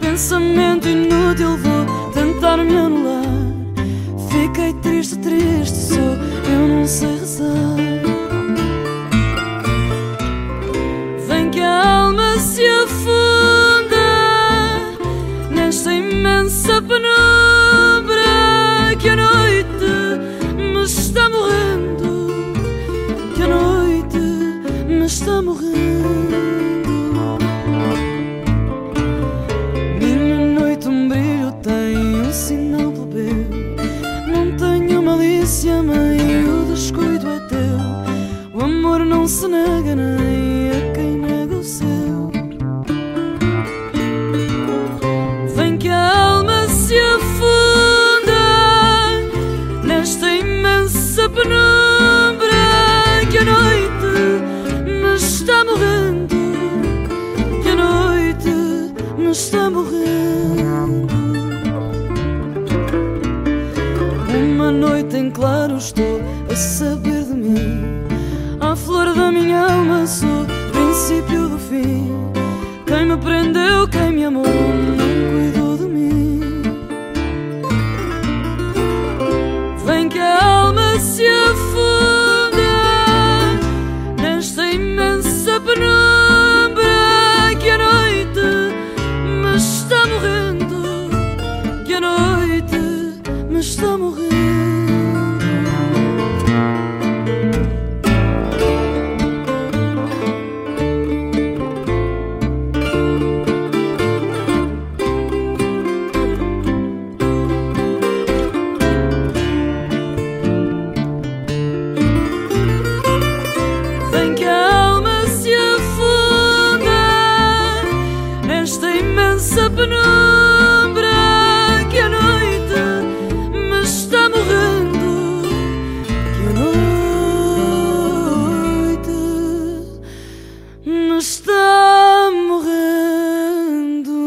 Pensamento inútil, vou tentar me anular. Fiquei triste, triste, sou, eu não sei rezar. Vem que a alma se afunda nesta imensa penumbra que a noite me está morrendo, que a noite me está morrendo. Malícia, mãe, o descuido é teu. O amor não se nega nem a quem nega o seu. Vem que a alma se afunda nesta imensa penumbra que a noite me está morrendo. Que a noite me está morrendo. Uma noite em claro estou a saber de mim. A flor da minha alma sou princípio do fim. Quem me prendeu, quem me amou não cuidou de mim. Vem que a alma se afunda Nesta imensa penumbra penumbra que a noite me está morrendo, que a noite me está morrendo.